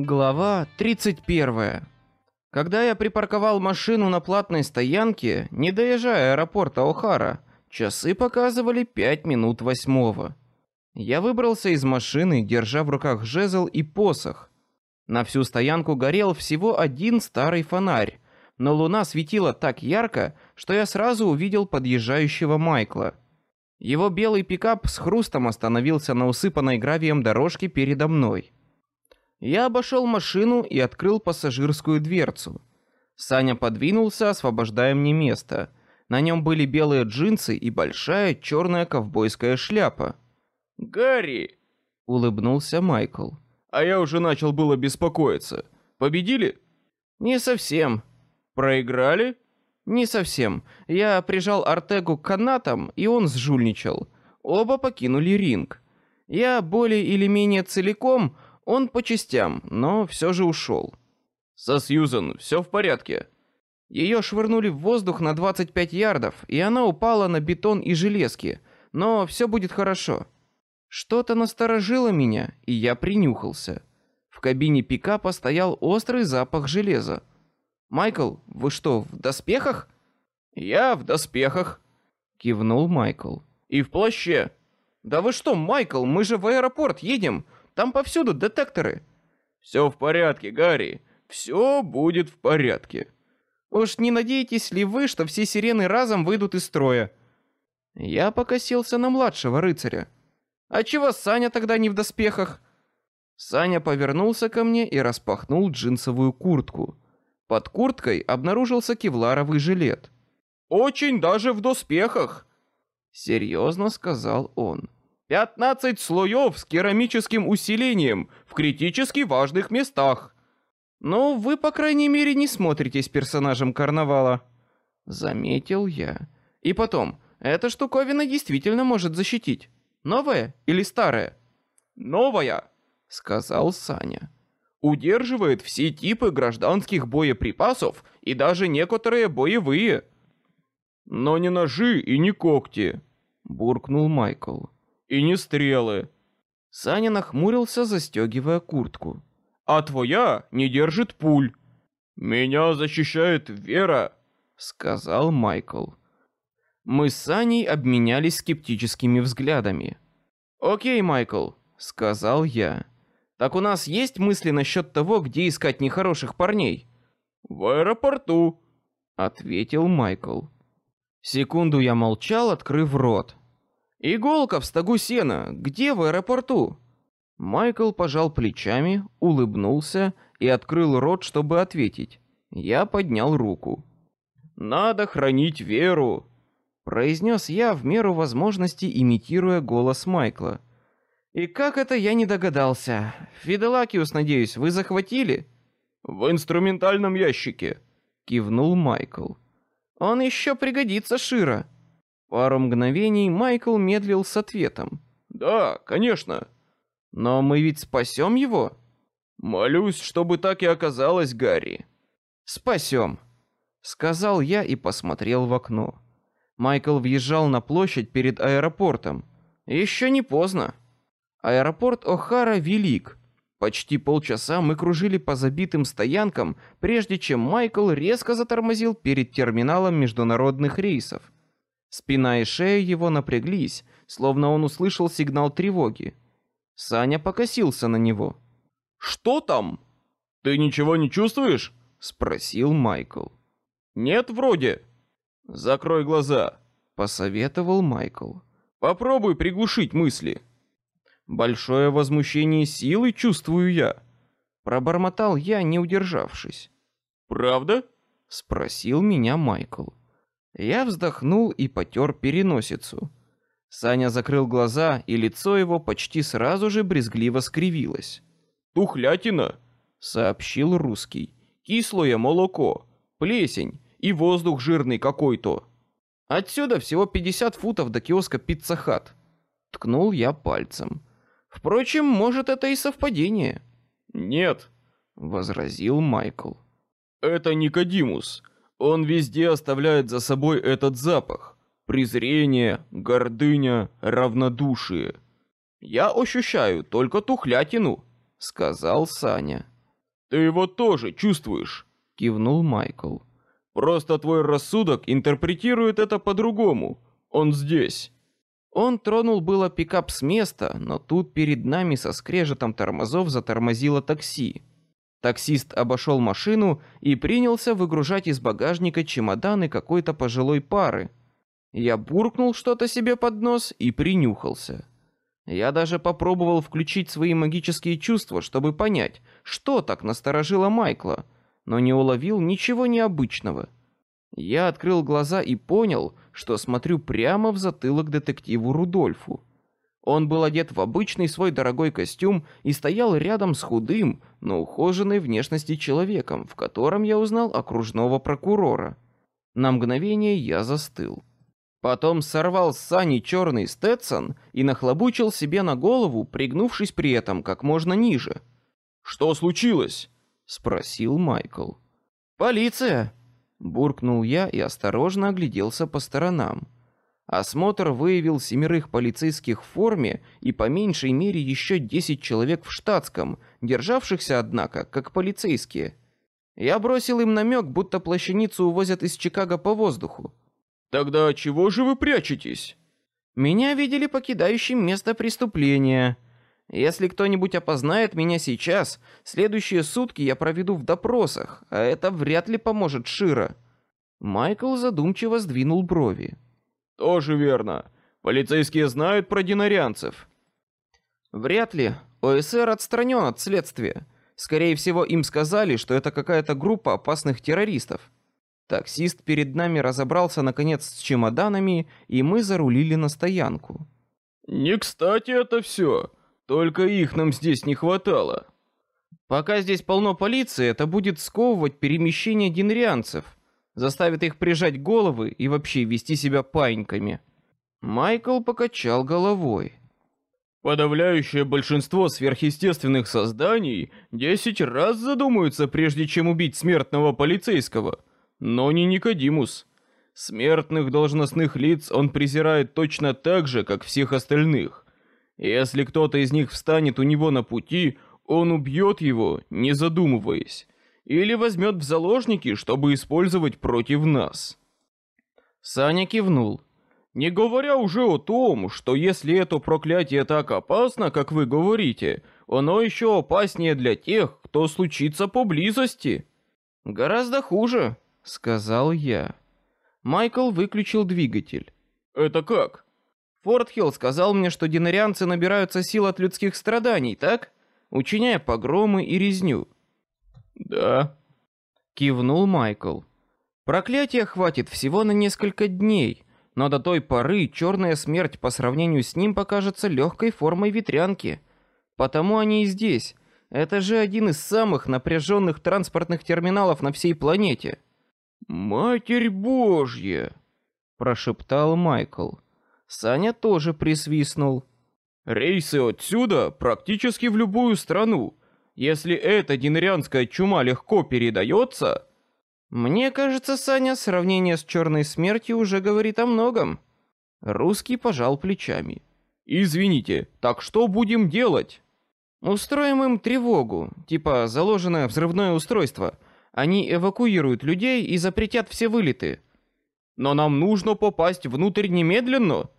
Глава 31. Когда я припарковал машину на платной стоянке, не доезжая аэропорта Охара, часы показывали пять минут восьмого. Я выбрался из машины, держа в руках жезл и посох. На всю стоянку горел всего один старый фонарь, но луна светила так ярко, что я сразу увидел подъезжающего Майкла. Его белый пикап с хрустом остановился на усыпанной гравием дорожке передо мной. Я обошел машину и открыл пассажирскую дверцу. Саня подвинулся, освобождая мне место. На нем были белые джинсы и большая черная ковбойская шляпа. Гарри, улыбнулся Майкл. А я уже начал было беспокоиться. Победили? Не совсем. Проиграли? Не совсем. Я прижал Артегу к канатам, и он сжульничал. Оба покинули ринг. Я более или менее целиком он по частям, но все же ушел. Со Сьюзен все в порядке. Ее швырнули в воздух на 25 ярдов, и она упала на бетон и железки. Но все будет хорошо. Что-то насторожило меня, и я принюхался. В кабине пикапа стоял острый запах железа. Майкл, вы что, в доспехах? Я в доспехах, кивнул Майкл. И в плаще. Да вы что, Майкл, мы же в аэропорт едем. Там повсюду детекторы. Все в порядке, Гарри. Все будет в порядке. Уж не надеетесь ли вы, что все сирены разом выйдут из строя? Я покосился на младшего рыцаря. А чего Саня тогда не в доспехах? Саня повернулся ко мне и распахнул джинсовую куртку. Под курткой обнаружился кевларовый жилет. Очень даже в доспехах, серьезно сказал он. Пятнадцать слоев с керамическим усилением в критически важных местах. Ну, вы по крайней мере не смотритесь персонажем карнавала, заметил я. И потом, эта штуковина действительно может защитить. Новая или старая? Новая, сказал Саня. Удерживает все типы гражданских боеприпасов и даже некоторые боевые. Но не ножи и не когти, буркнул Майкл и не стрелы. Саня нахмурился, застегивая куртку. А твоя не держит пуль. Меня защищает вера, сказал Майкл. Мы с Саней обменялись скептическими взглядами. Окей, Майкл, сказал я. Так у нас есть мысли насчет того, где искать нехороших парней? В аэропорту, ответил Майкл. Секунду я молчал, открыв рот. Иголка в стогу сена. Где в аэропорту? Майкл пожал плечами, улыбнулся и открыл рот, чтобы ответить. Я поднял руку. Надо хранить веру, произнес я в меру возможности, имитируя голос Майкла. И как это я не догадался? Фиделакиус, надеюсь, вы захватили? В инструментальном ящике, кивнул Майкл. Он еще пригодится, Шира. Пару мгновений Майкл медлил с ответом. Да, конечно. Но мы ведь спасем его. Молюсь, чтобы так и оказалось, Гарри. Спасем, сказал я и посмотрел в окно. Майкл въезжал на площадь перед аэропортом. Еще не поздно. Аэропорт О'Хара велик. Почти полчаса мы кружили по забитым стоянкам, прежде чем Майкл резко затормозил перед терминалом международных рейсов. Спина и шея его напряглись, словно он услышал сигнал тревоги. Саня покосился на него. Что там? Ты ничего не чувствуешь? спросил Майкл. Нет, вроде. Закрой глаза, посоветовал Майкл. Попробуй приглушить мысли. Большое возмущение силы чувствую я, пробормотал я, не удержавшись. Правда? спросил меня Майкл. Я вздохнул и потер переносицу. Саня закрыл глаза, и лицо его почти сразу же брезгливо скривилось. Тухлятина, сообщил русский. Кислое молоко, плесень и воздух жирный какой-то. Отсюда всего 50 футов до киоска Пицца Хат. Ткнул я пальцем. Впрочем, может это и совпадение. Нет, возразил Майкл. Это Никодимус. Он везде оставляет за собой этот запах: презрение, гордыня, равнодушие. Я ощущаю только тухлятину, сказал Саня. Ты его тоже чувствуешь, кивнул Майкл. Просто твой рассудок интерпретирует это по-другому. Он здесь. Он тронул было пикап с места, но тут перед нами со скрежетом тормозов затормозило такси. Таксист обошел машину и принялся выгружать из багажника чемоданы какой-то пожилой пары. Я буркнул что-то себе под нос и принюхался. Я даже попробовал включить свои магические чувства, чтобы понять, что так насторожило Майкла, но не уловил ничего необычного. Я открыл глаза и понял, что смотрю прямо в затылок детективу Рудольфу. Он был одет в обычный свой дорогой костюм и стоял рядом с худым, но ухоженной внешности человеком, в котором я узнал окружного прокурора. На мгновение я застыл. Потом сорвал с сани черный стетсон и нахлобучил себе на голову, пригнувшись при этом как можно ниже. Что случилось? – спросил Майкл. Полиция! буркнул я и осторожно огляделся по сторонам. Осмотр выявил семерых полицейских в форме и по меньшей мере еще десять человек в штатском, державшихся однако как полицейские. Я бросил им намек, будто плащаницу увозят из Чикаго по воздуху. Тогда чего же вы прячетесь? Меня видели покидающим место преступления. Если кто-нибудь опознает меня сейчас, следующие сутки я проведу в допросах, а это вряд ли поможет Шира. Майкл задумчиво сдвинул брови. Тоже верно. Полицейские знают про динарианцев. Вряд ли. ОСР отстранен от следствия. Скорее всего, им сказали, что это какая-то группа опасных террористов. Таксист перед нами разобрался наконец с чемоданами, и мы зарулили на стоянку. Не кстати это все. Только их нам здесь не хватало. Пока здесь полно полиции, это будет сковывать перемещение динрианцев, заставит их прижать головы и вообще вести себя паиньками. Майкл покачал головой. Подавляющее большинство сверхъестественных созданий десять раз задумаются, прежде чем убить смертного полицейского, но не Никодимус. Смертных должностных лиц он презирает точно так же, как всех остальных. Если кто-то из них встанет у него на пути, он убьет его, не задумываясь, или возьмет в заложники, чтобы использовать против нас. Саня кивнул. Не говоря уже о том, что если это проклятие так опасно, как вы говорите, оно еще опаснее для тех, кто случится поблизости. Гораздо хуже, сказал я. Майкл выключил двигатель. Это как? Фортхилл сказал мне, что динарианцы набираются сил от людских страданий, так? Учиняя погромы и резню. Да. Кивнул Майкл. Проклятия хватит всего на несколько дней, но до той поры черная смерть по сравнению с ним покажется легкой формой ветрянки. Потому они и здесь. Это же один из самых напряженных транспортных терминалов на всей планете. Матерь Божья, прошептал Майкл. Саня тоже присвистнул. Рейсы отсюда практически в любую страну. Если эта динарианская чума легко передается... Мне кажется, Саня, сравнение с черной смертью уже говорит о многом. Русский пожал плечами. Извините, так что будем делать? Устроим им тревогу, типа заложенное взрывное устройство. Они эвакуируют людей и запретят все вылеты. Но нам нужно попасть внутрь немедленно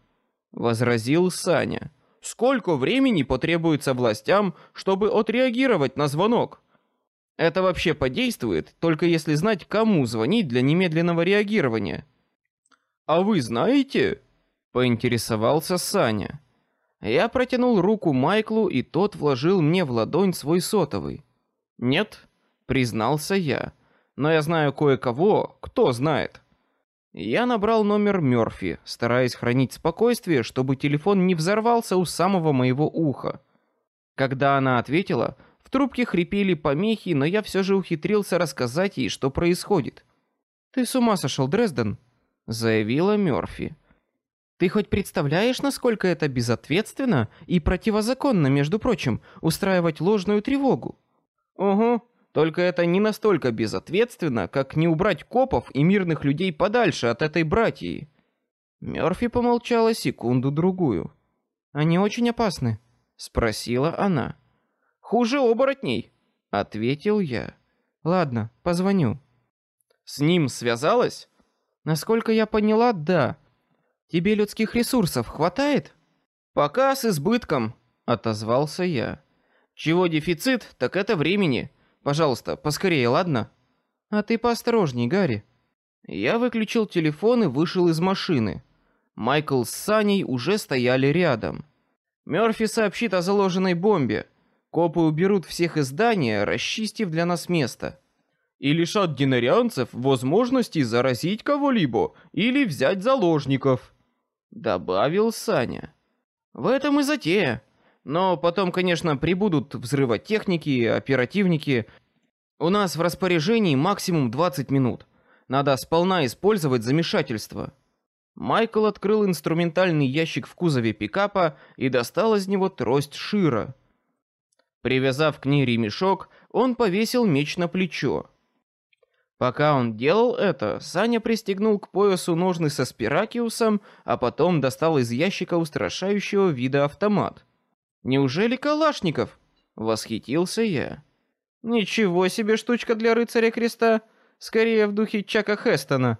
возразил Саня. Сколько времени потребуется властям, чтобы отреагировать на звонок? Это вообще подействует, только если знать, кому звонить для немедленного реагирования. А вы знаете? поинтересовался Саня. Я протянул руку Майклу, и тот вложил мне в ладонь свой сотовый. Нет, признался я, но я знаю кое-кого, кто знает. Я набрал номер Мёрфи, стараясь хранить спокойствие, чтобы телефон не взорвался у самого моего уха. Когда она ответила, в трубке хрипели помехи, но я все же ухитрился рассказать ей, что происходит. Ты с ума сошел, Дрезден? заявила Мёрфи. Ты хоть представляешь, насколько это безответственно и противозаконно, между прочим, устраивать ложную тревогу? Угу, только это не настолько безответственно, как не убрать копов и мирных людей подальше от этой братьи. Мёрфи помолчала секунду другую. Они очень опасны, спросила она. Хуже оборотней, ответил я. Ладно, позвоню. С ним связалась? Насколько я поняла, да. Тебе людских ресурсов хватает? Пока с избытком, отозвался я. Чего дефицит, так это времени. Пожалуйста, поскорее, ладно? А ты поосторожней, Гарри. Я выключил телефон и вышел из машины. Майкл с Саней уже стояли рядом. Мёрфи сообщит о заложенной бомбе. Копы уберут всех из здания, расчистив для нас место. И лишат динарианцев возможности заразить кого-либо или взять заложников. Добавил Саня. В этом и затея. Но потом, конечно, прибудут взрывотехники, оперативники. У нас в распоряжении максимум 20 минут. Надо сполна использовать замешательство. Майкл открыл инструментальный ящик в кузове пикапа и достал из него трость Шира. Привязав к ней ремешок, он повесил меч на плечо. Пока он делал это, Саня пристегнул к поясу ножны со спиракиусом, а потом достал из ящика устрашающего вида автомат. Неужели Калашников? Восхитился я. Ничего себе штучка для рыцаря креста, скорее в духе Чака Хестона.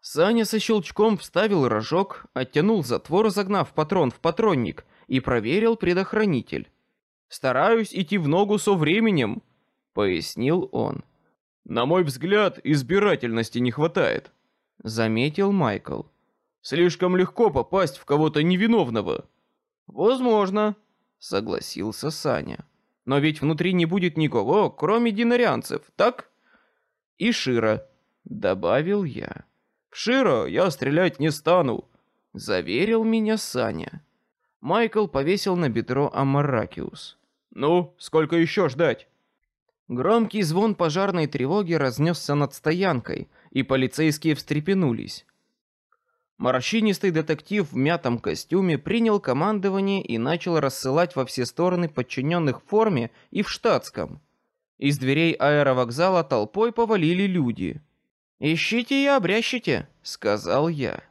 Саня со щелчком вставил рожок, оттянул затвор, загнав патрон в патронник и проверил предохранитель. Стараюсь идти в ногу со временем, пояснил он. На мой взгляд, избирательности не хватает, заметил Майкл. Слишком легко попасть в кого-то невиновного. Возможно, согласился Саня. Но ведь внутри не будет никого, кроме динарианцев, так? И Шира, добавил я. В Широ я стрелять не стану, заверил меня Саня. Майкл повесил на бедро Амаракиус. Ну, сколько еще ждать? Громкий звон пожарной тревоги разнесся над стоянкой, и полицейские встрепенулись. Морщинистый детектив в мятом костюме принял командование и начал рассылать во все стороны подчиненных в форме и в штатском. Из дверей аэровокзала толпой повалили люди. Ищите и обрящите, сказал я.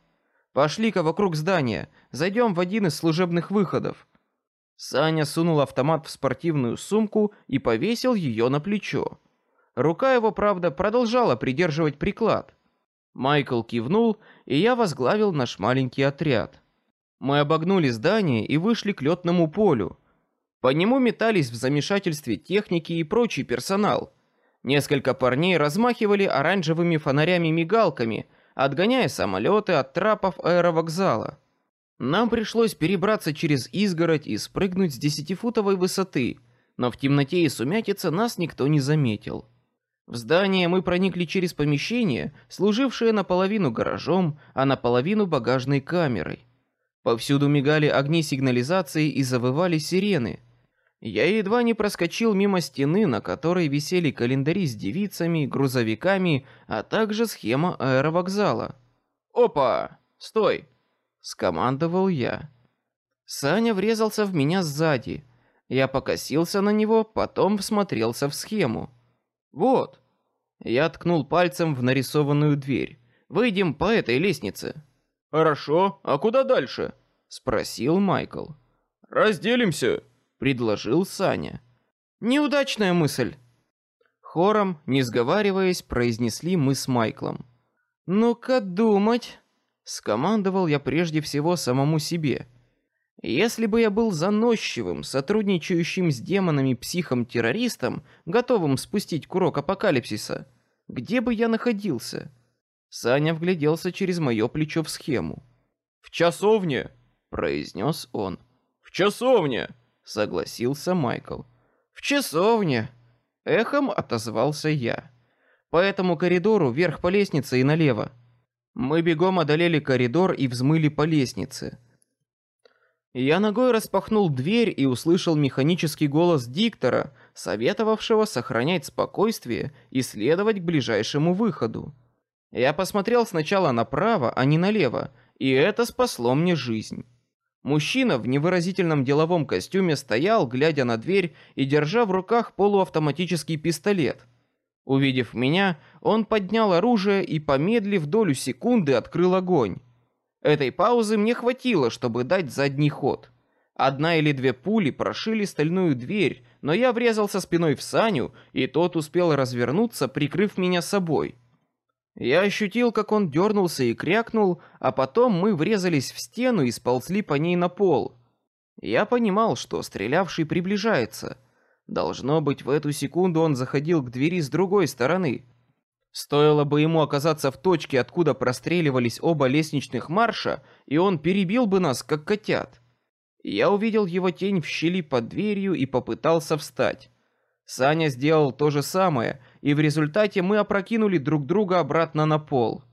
Пошли-ка вокруг здания, зайдем в один из служебных выходов. Саня сунул автомат в спортивную сумку и повесил ее на плечо. Рука его, правда, продолжала придерживать приклад. Майкл кивнул, и я возглавил наш маленький отряд. Мы обогнули здание и вышли к летному полю. По нему метались в замешательстве техники и прочий персонал. Несколько парней размахивали оранжевыми фонарями-мигалками, отгоняя самолеты от трапов аэровокзала. Нам пришлось перебраться через изгородь и спрыгнуть с десятифутовой высоты, но в темноте и сумятице нас никто не заметил. В здание мы проникли через помещение, служившее наполовину гаражом, а наполовину багажной камерой. Повсюду мигали огни сигнализации и завывали сирены. Я едва не проскочил мимо стены, на которой висели календари с девицами, грузовиками, а также схема аэровокзала. Опа, стой! скомандовал я. Саня врезался в меня сзади. Я покосился на него, потом всмотрелся в схему. Вот. Я ткнул пальцем в нарисованную дверь. Выйдем по этой лестнице. Хорошо. А куда дальше? спросил Майкл. Разделимся предложил Саня. Неудачная мысль. Хором, не сговариваясь, произнесли мы с Майклом. Ну-ка думать, скомандовал я прежде всего самому себе. Если бы я был заносчивым, сотрудничающим с демонами психом-террористом, готовым спустить курок апокалипсиса, где бы я находился? Саня вгляделся через мое плечо в схему. В часовне, произнес он. В часовне согласился Майкл. В часовне, эхом отозвался я. По этому коридору вверх по лестнице и налево. Мы бегом одолели коридор и взмыли по лестнице. Я ногой распахнул дверь и услышал механический голос диктора, советовавшего сохранять спокойствие и следовать к ближайшему выходу. Я посмотрел сначала направо, а не налево, и это спасло мне жизнь. Мужчина в невыразительном деловом костюме стоял, глядя на дверь и держа в руках полуавтоматический пистолет. Увидев меня, он поднял оружие и, помедлив долю секунды, открыл огонь. Этой паузы мне хватило, чтобы дать задний ход. Одна или две пули прошили стальную дверь, но я врезался спиной в Саню, и тот успел развернуться, прикрыв меня собой. Я ощутил, как он дернулся и крякнул, а потом мы врезались в стену и сползли по ней на пол. Я понимал, что стрелявший приближается. Должно быть, в эту секунду он заходил к двери с другой стороны. Стоило бы ему оказаться в точке, откуда простреливались оба лестничных марша, и он перебил бы нас, как котят. Я увидел его тень в щели под дверью и попытался встать. Саня сделал то же самое, и в результате мы опрокинули друг друга обратно на пол.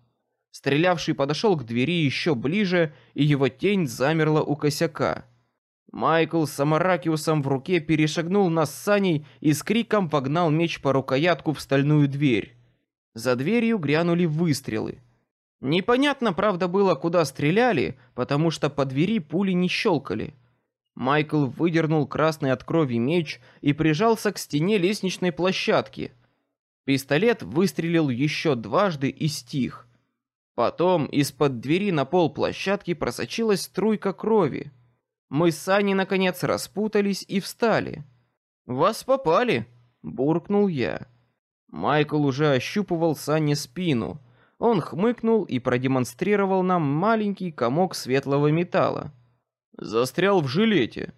Стрелявший подошел к двери еще ближе, и его тень замерла у косяка. Майкл с Амаракиусом в руке перешагнул нас с Саней и с криком вогнал меч по рукоятку в стальную дверь. За дверью грянули выстрелы. Непонятно, правда, было, куда стреляли, потому что по двери пули не щелкали. Майкл выдернул красный от крови меч и прижался к стене лестничной площадки. Пистолет выстрелил еще дважды и стих. Потом из-под двери на пол площадки просочилась струйка крови. Мы с Саней наконец распутались и встали. Вас попали, буркнул я. Майкл уже ощупывал Сане спину. Он хмыкнул и продемонстрировал нам маленький комок светлого металла. Застрял в жилете.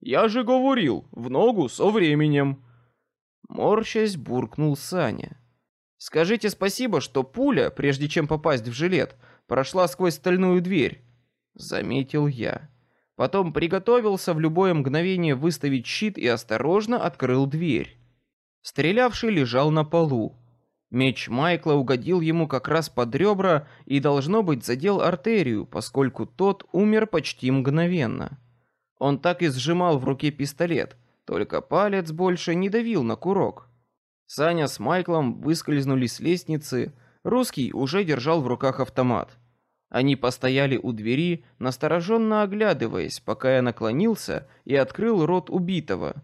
Я же говорил, в ногу со временем. Морщась буркнул Саня. Скажите спасибо, что пуля, прежде чем попасть в жилет, прошла сквозь стальную дверь. Заметил я. Потом приготовился в любое мгновение выставить щит и осторожно открыл дверь. Стрелявший лежал на полу. Меч Майкла угодил ему как раз под ребра и должно быть задел артерию, поскольку тот умер почти мгновенно. Он так и сжимал в руке пистолет, только палец больше не давил на курок. Саня с Майклом выскользнули с лестницы, русский уже держал в руках автомат. Они постояли у двери, настороженно оглядываясь, пока я наклонился и открыл рот убитого.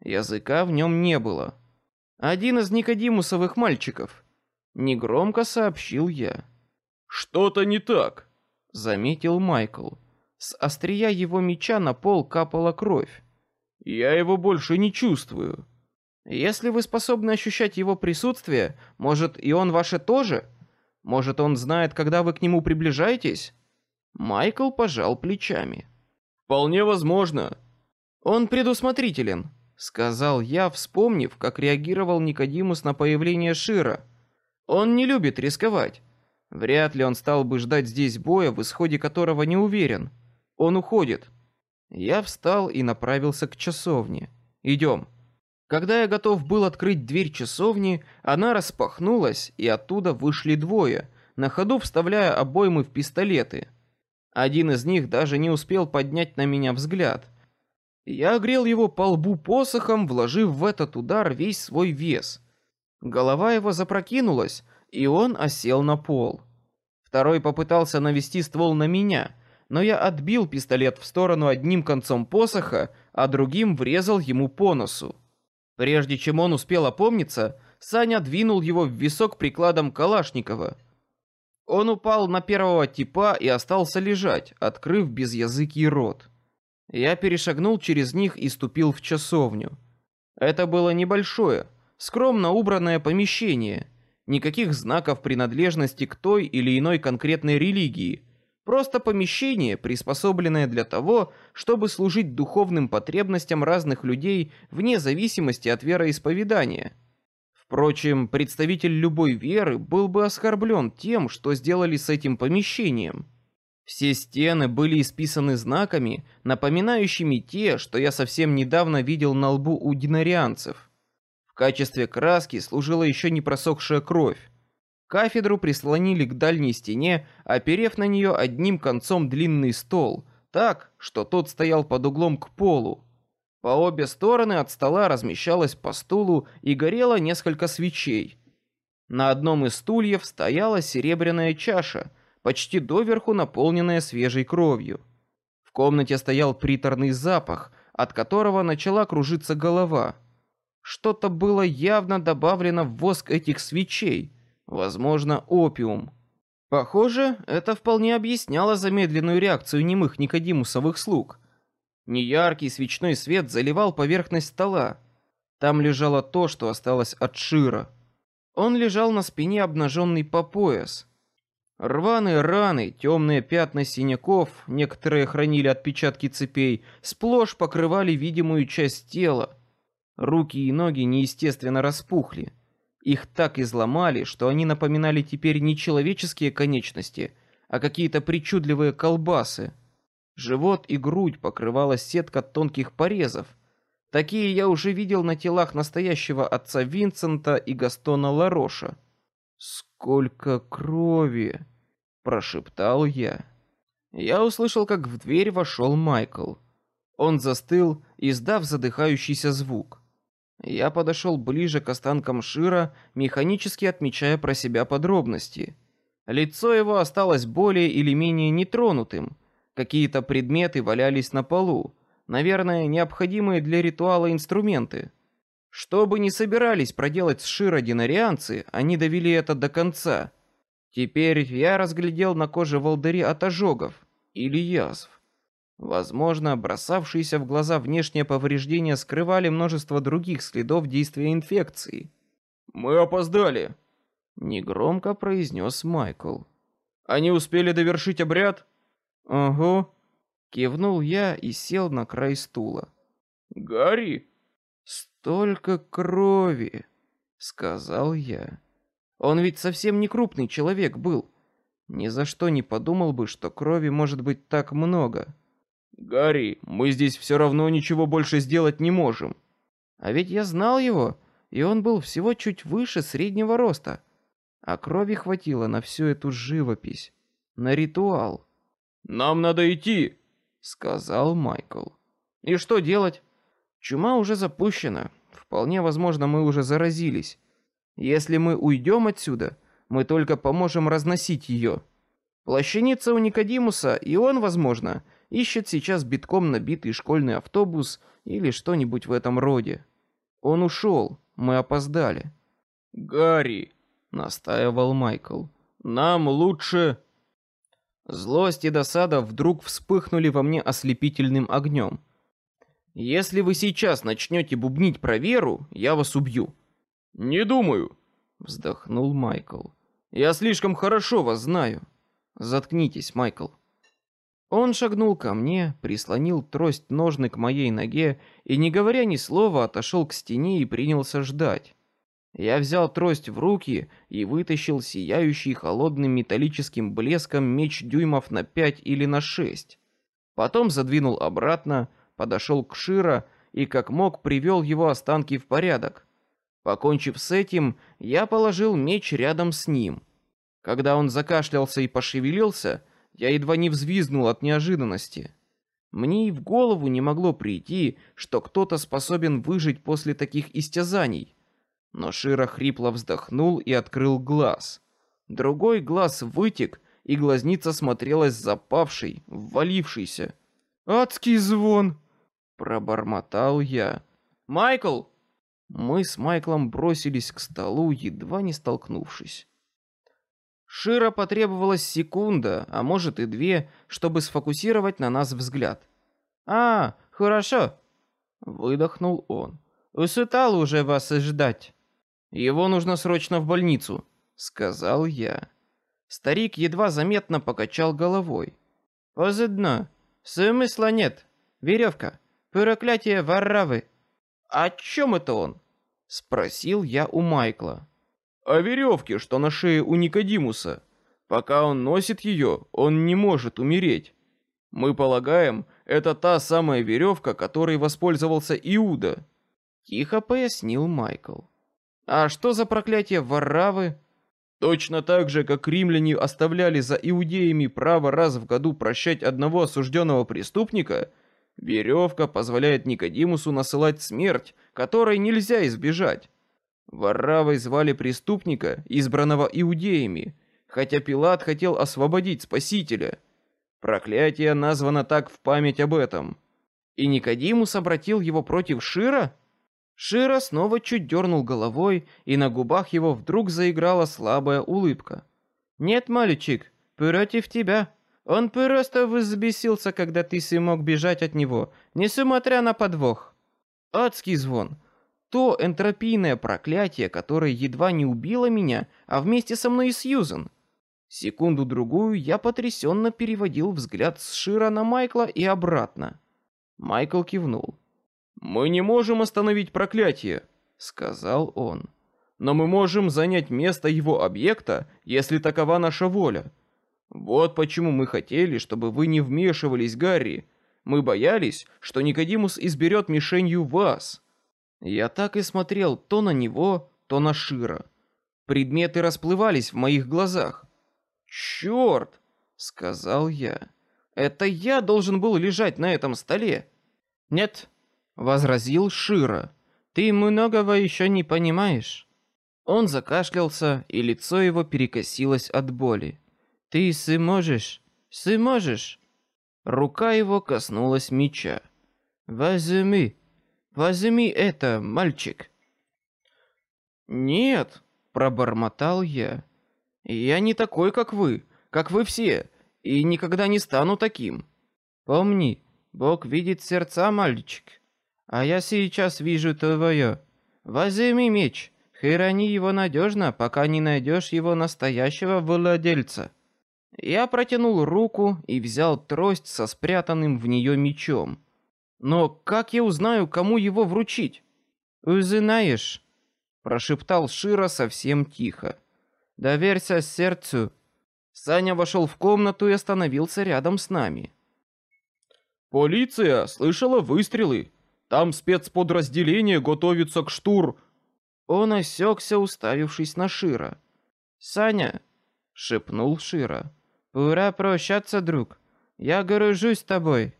Языка в нем не было. Один из Никодимусовых мальчиков. Негромко сообщил я. Что-то не так, заметил Майкл. С острия его меча на пол капала кровь. Я его больше не чувствую. Если вы способны ощущать его присутствие, может и он ваше тоже? Может он знает, когда вы к нему приближаетесь? Майкл пожал плечами. Вполне возможно. Он предусмотрителен, сказал я, вспомнив, как реагировал Никодимус на появление Шира. Он не любит рисковать. Вряд ли он стал бы ждать здесь боя, в исходе которого не уверен. Он уходит. Я встал и направился к часовне. Идем. Когда я готов был открыть дверь часовни, она распахнулась, и оттуда вышли двое, на ходу вставляя обоймы в пистолеты. Один из них даже не успел поднять на меня взгляд. Я огрел его по лбу посохом, вложив в этот удар весь свой вес. Голова его запрокинулась, и он осел на пол. Второй попытался навести ствол на меня, но я отбил пистолет в сторону одним концом посоха, а другим врезал ему по носу. Прежде чем он успел опомниться, Саня двинул его в висок прикладом Калашникова. Он упал на первого типа и остался лежать, открыв безязыкий рот. Я перешагнул через них и ступил в часовню. Это было небольшое, скромно убранное помещение, никаких знаков принадлежности к той или иной конкретной религии, просто помещение, приспособленное для того, чтобы служить духовным потребностям разных людей вне зависимости от вероисповедания. Впрочем, представитель любой веры был бы оскорблен тем, что сделали с этим помещением. Все стены были исписаны знаками, напоминающими те, что я совсем недавно видел на лбу у динарианцев. В качестве краски служила еще не просохшая кровь. Кафедру прислонили к дальней стене, оперев на нее одним концом длинный стол, так, что тот стоял под углом к полу. По обе стороны от стола размещалось по стулу и горело несколько свечей. На одном из стульев стояла серебряная чаша, почти доверху наполненная свежей кровью. В комнате стоял приторный запах, от которого начала кружиться голова. Что-то было явно добавлено в воск этих свечей, возможно, опиум. Похоже, это вполне объясняло замедленную реакцию немых Никодимусовых слуг. Неяркий свечной свет заливал поверхность стола. Там лежало то, что осталось от Шира. Он лежал на спине, обнаженный по пояс. Рваные раны, темные пятна синяков, некоторые хранили отпечатки цепей, сплошь покрывали видимую часть тела. Руки и ноги неестественно распухли. Их так изломали, что они напоминали теперь не человеческие конечности, а какие-то причудливые колбасы. Живот и грудь покрывала сетка тонких порезов. Такие я уже видел на телах настоящего отца Винсента и Гастона Лароша. Сколько крови! прошептал я. Я услышал, как в дверь вошел Майкл. Он застыл, издав задыхающийся звук. Я подошел ближе к останкам Шира, механически отмечая про себя подробности. Лицо его осталось более или менее нетронутым. Какие-то предметы валялись на полу, наверное, необходимые для ритуала инструменты. Что бы ни собирались проделать с Шира динарианцы, они довели это до конца. Теперь я разглядел на коже волдыри от ожогов или язв. Возможно, бросавшиеся в глаза внешние повреждения скрывали множество других следов действия инфекции. Мы опоздали, негромко произнес Майкл. Они успели довершить обряд? Ого, кивнул я и сел на край стула. Гарри, столько крови, сказал я. Он ведь совсем не крупный человек был. Ни за что не подумал бы, что крови может быть так много. Гарри, мы здесь все равно ничего больше сделать не можем. А ведь я знал его, и он был всего чуть выше среднего роста. А крови хватило на всю эту живопись, на ритуал. Нам надо идти, сказал Майкл. И что делать? Чума уже запущена. Вполне возможно, мы уже заразились. Если мы уйдем отсюда, мы только поможем разносить ее. Плащаница у Никодимуса, и он, возможно, ищет сейчас битком набитый школьный автобус или что-нибудь в этом роде. Он ушел, мы опоздали. Гарри, настаивал Майкл, нам лучше. Злость и досада вдруг вспыхнули во мне ослепительным огнем. Если вы сейчас начнете бубнить про веру, я вас убью. Не думаю, вздохнул Майкл. Я слишком хорошо вас знаю. Заткнитесь, Майкл. Он шагнул ко мне, прислонил трость ножны к моей ноге и, не говоря ни слова, отошел к стене и принялся ждать. Я взял трость в руки и вытащил сияющий холодным металлическим блеском меч дюймов на пять или на шесть. Потом задвинул обратно, подошел к Шира и, как мог, привел его останки в порядок. Покончив с этим, я положил меч рядом с ним. Когда он закашлялся и пошевелился, я едва не взвизгнул от неожиданности. Мне и в голову не могло прийти, что кто-то способен выжить после таких истязаний. Но Шира хрипло вздохнул и открыл глаз. Другой глаз вытек, и глазница смотрелась запавшей, ввалившейся. Адский звон, пробормотал я. Майкл, мы с Майклом бросились к столу, едва не столкнувшись. Шира потребовалась секунда, а может и две, чтобы сфокусировать на нас взгляд. А, хорошо, выдохнул он. Устал уже вас ждать. Его нужно срочно в больницу, сказал я. Старик едва заметно покачал головой. Позадно, смысла нет. Веревка, проклятие воравы. О чем это он? спросил я у Майкла о веревке, что на шее у Никодимуса. Пока он носит ее, он не может умереть. Мы полагаем, это та самая веревка, которой воспользовался Иуда. Тихо пояснил Майкл. А что за проклятие Варавы? Точно так же, как римляне оставляли за иудеями право раз в году прощать одного осужденного преступника, веревка позволяет Никодимусу насылать смерть, которой нельзя избежать. Варавой звали преступника, избранного иудеями, хотя Пилат хотел освободить Спасителя. Проклятие названо так в память об этом. И Никодимус обратил его против Шира? Шира снова чуть дернул головой, и на губах его вдруг заиграла слабая улыбка. Нет, мальчик, против тебя. Он просто взбесился, когда ты смог бежать от него, несмотря на подвох. Адский звон. То энтропийное проклятие, которое едва не убило меня, а вместе со мной и Сьюзен. Секунду-другую я потрясенно переводил взгляд с Шира на Майкла и обратно. Майкл кивнул. «Мы не можем остановить проклятие», — сказал он. «Но мы можем занять место его объекта, если такова наша воля. Вот почему мы хотели, чтобы вы не вмешивались, Гарри. Мы боялись, что Никодимус изберет мишенью вас». Я так и смотрел то на него, то на Шира. Предметы расплывались в моих глазах. «Черт!» — сказал я. «Это я должен был лежать на этом столе». «Нет», — возразил Шира. «Ты многого еще не понимаешь». Он закашлялся, и лицо его перекосилось от боли. «Ты сможешь? Сможешь?» Рука его коснулась меча. «Возьми, возьми это, мальчик!» «Нет!» — пробормотал я. «Я не такой, как вы, как вы все, и никогда не стану таким. Помни, Бог видит сердца, мальчик, а я сейчас вижу твое. Возьми меч, храни его надежно, пока не найдешь его настоящего владельца». Я протянул руку и взял трость со спрятанным в нее мечом. Но как я узнаю, кому его вручить? Узнаешь, прошептал Шира совсем тихо. Доверься сердцу. Саня вошел в комнату и остановился рядом с нами. Полиция слышала выстрелы. Там спецподразделение готовится к штур. Он осекся, уставившись на Шира. Саня, шепнул Шира. Пора прощаться, друг. Я горжусь тобой.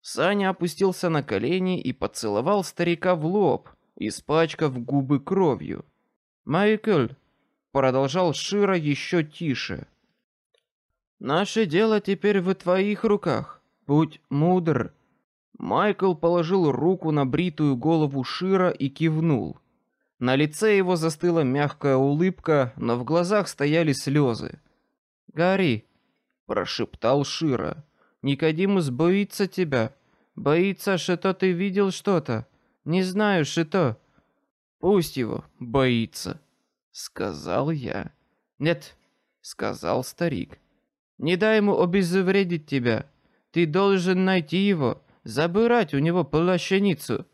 Саня опустился на колени и поцеловал старика в лоб, испачкав губы кровью. Майкл, продолжал Шира еще тише. Наше дело теперь в твоих руках. Будь мудр. Майкл положил руку на бритую голову Шира и кивнул. На лице его застыла мягкая улыбка, но в глазах стояли слезы. Гарри, прошептал Шира. Никодимус боится тебя, боится, что ты видел что-то. Не знаю, что. Пусть его боится, сказал я. Нет, сказал старик. Не дай ему обезвредить тебя. Ты должен найти его, забирать у него плащаницу.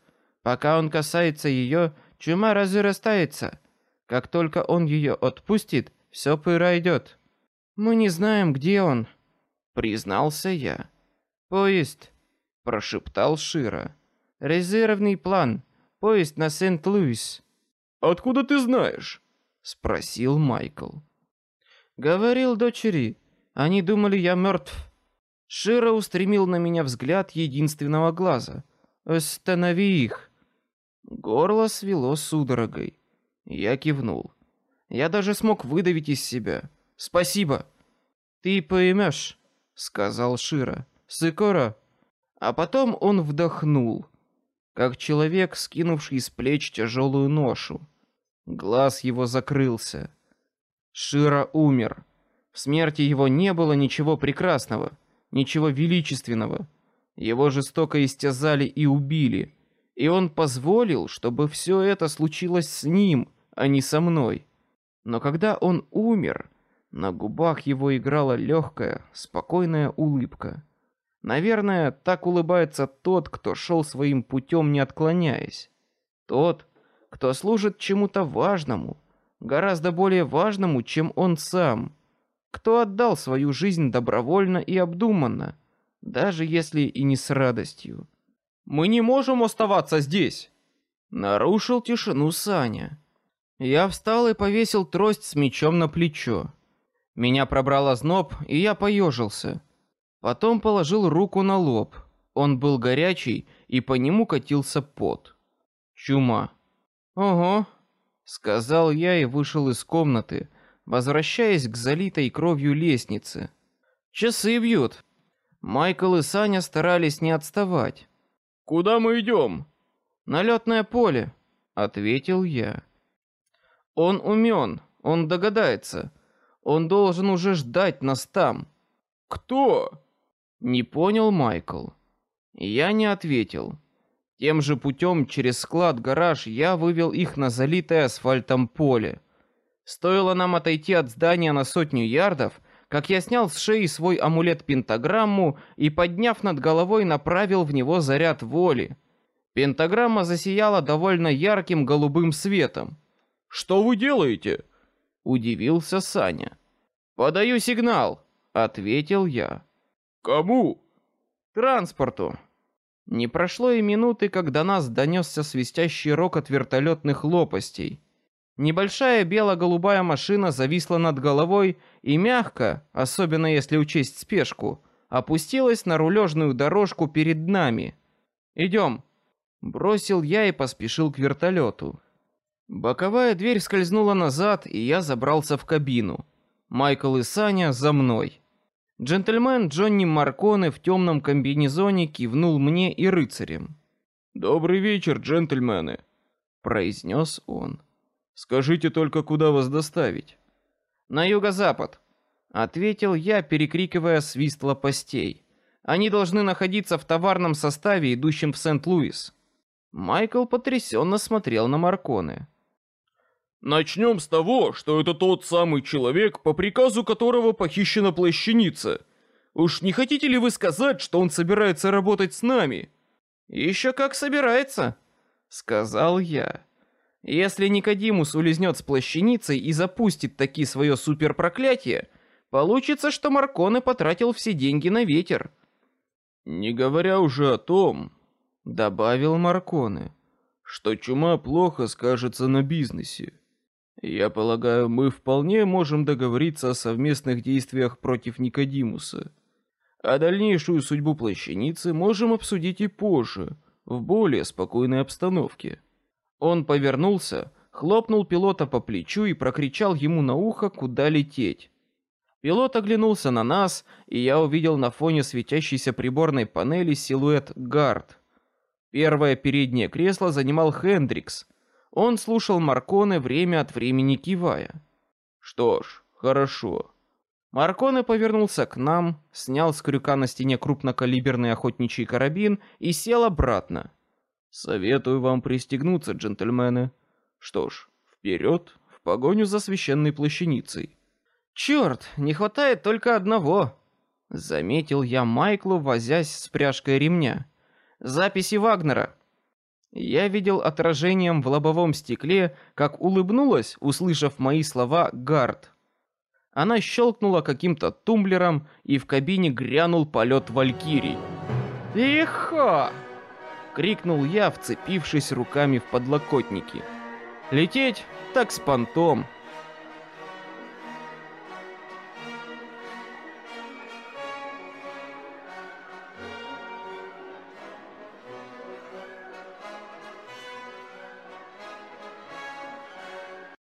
Пока он касается ее, чума разрастается. Как только он ее отпустит, все пройдет. Мы не знаем, где он, признался я. Поезд, прошептал Шира. Резервный план. Поезд на Сент-Луис. Откуда ты знаешь? спросил Майкл. Говорил дочери. Они думали, я мертв. Шира устремил на меня взгляд единственного глаза. Останови их. Горло свело судорогой. Я кивнул. Я даже смог выдавить из себя. Спасибо. Ты поймешь, сказал Шира. Скоро. А потом он вдохнул, как человек, скинувший с плеч тяжелую ношу. Глаз его закрылся. Шира умер. В смерти его не было ничего прекрасного, ничего величественного. Его жестоко истязали и убили, и он позволил, чтобы все это случилось с ним, а не со мной. Но когда он умер, на губах его играла легкая, спокойная улыбка. Наверное, так улыбается тот, кто шел своим путем, не отклоняясь. Тот, кто служит чему-то важному, гораздо более важному, чем он сам. Кто отдал свою жизнь добровольно и обдуманно, даже если и не с радостью. Мы не можем оставаться здесь. Нарушил тишину Саня. Я встал и повесил трость с мечом на плечо. Меня пробрал озноб, и я поежился. Потом положил руку на лоб. Он был горячий, и по нему катился пот. Чума. Ого, сказал я и вышел из комнаты, возвращаясь к залитой кровью лестнице. Часы бьют. Майкл и Саня старались не отставать. Куда мы идем? На летное поле, ответил я. Он умен, он догадается. Он должен уже ждать нас там. Кто? Не понял Майкл. Я не ответил. Тем же путем через склад-гараж я вывел их на залитое асфальтом поле. Стоило нам отойти от здания на сотню ярдов, как я снял с шеи свой амулет-пентаграмму и, подняв над головой, направил в него заряд воли. Пентаграмма засияла довольно ярким голубым светом. Что вы делаете? Удивился Саня. Подаю сигнал, ответил я. Кому? Транспорту. Не прошло и минуты, как до нас донесся свистящий рокот вертолетных лопастей. Небольшая бело-голубая машина зависла над головой и мягко, особенно если учесть спешку, опустилась на рулежную дорожку перед нами. Идем, бросил я и поспешил к вертолету. Боковая дверь скользнула назад, и я забрался в кабину. Майкл и Саня за мной. Джентльмен Джонни Марконе в темном комбинезоне кивнул мне и рыцарям. Добрый вечер, джентльмены, произнес он. Скажите только, куда вас доставить? На юго-запад, ответил я, перекрикивая свист лопастей. Они должны находиться в товарном составе, идущем в Сент-Луис. Майкл потрясенно смотрел на Марконе. Начнем с того, что это тот самый человек, по приказу которого похищена плащаница. Уж не хотите ли вы сказать, что он собирается работать с нами? Еще как собирается, сказал я. Если Никодимус улизнет с плащаницей и запустит таки свое суперпроклятие, получится, что Марконе потратил все деньги на ветер. Не говоря уже о том, добавил Марконе, что чума плохо скажется на бизнесе. Я полагаю, мы вполне можем договориться о совместных действиях против Никодимуса. А дальнейшую судьбу плащаницы можем обсудить и позже, в более спокойной обстановке. Он повернулся, хлопнул пилота по плечу и прокричал ему на ухо, куда лететь. Пилот оглянулся на нас, и я увидел на фоне светящейся приборной панели силуэт Гард. Первое переднее кресло занимал Хендрикс, он слушал Марконе время от времени кивая. Что ж, хорошо. Марконе повернулся к нам, снял с крюка на стене крупнокалиберный охотничий карабин и сел обратно. Советую вам пристегнуться, джентльмены. Что ж, вперед, в погоню за священной плащаницей. Черт, не хватает только одного. Заметил я Майклу, возясь с пряжкой ремня. Записи Вагнера. Я видел отражением в лобовом стекле, как улыбнулась, услышав мои слова Гард. Она щелкнула каким-то тумблером, и в кабине грянул полет Валькирий. «Тихо!» — крикнул я, вцепившись руками в подлокотники. «Лететь так с понтом!»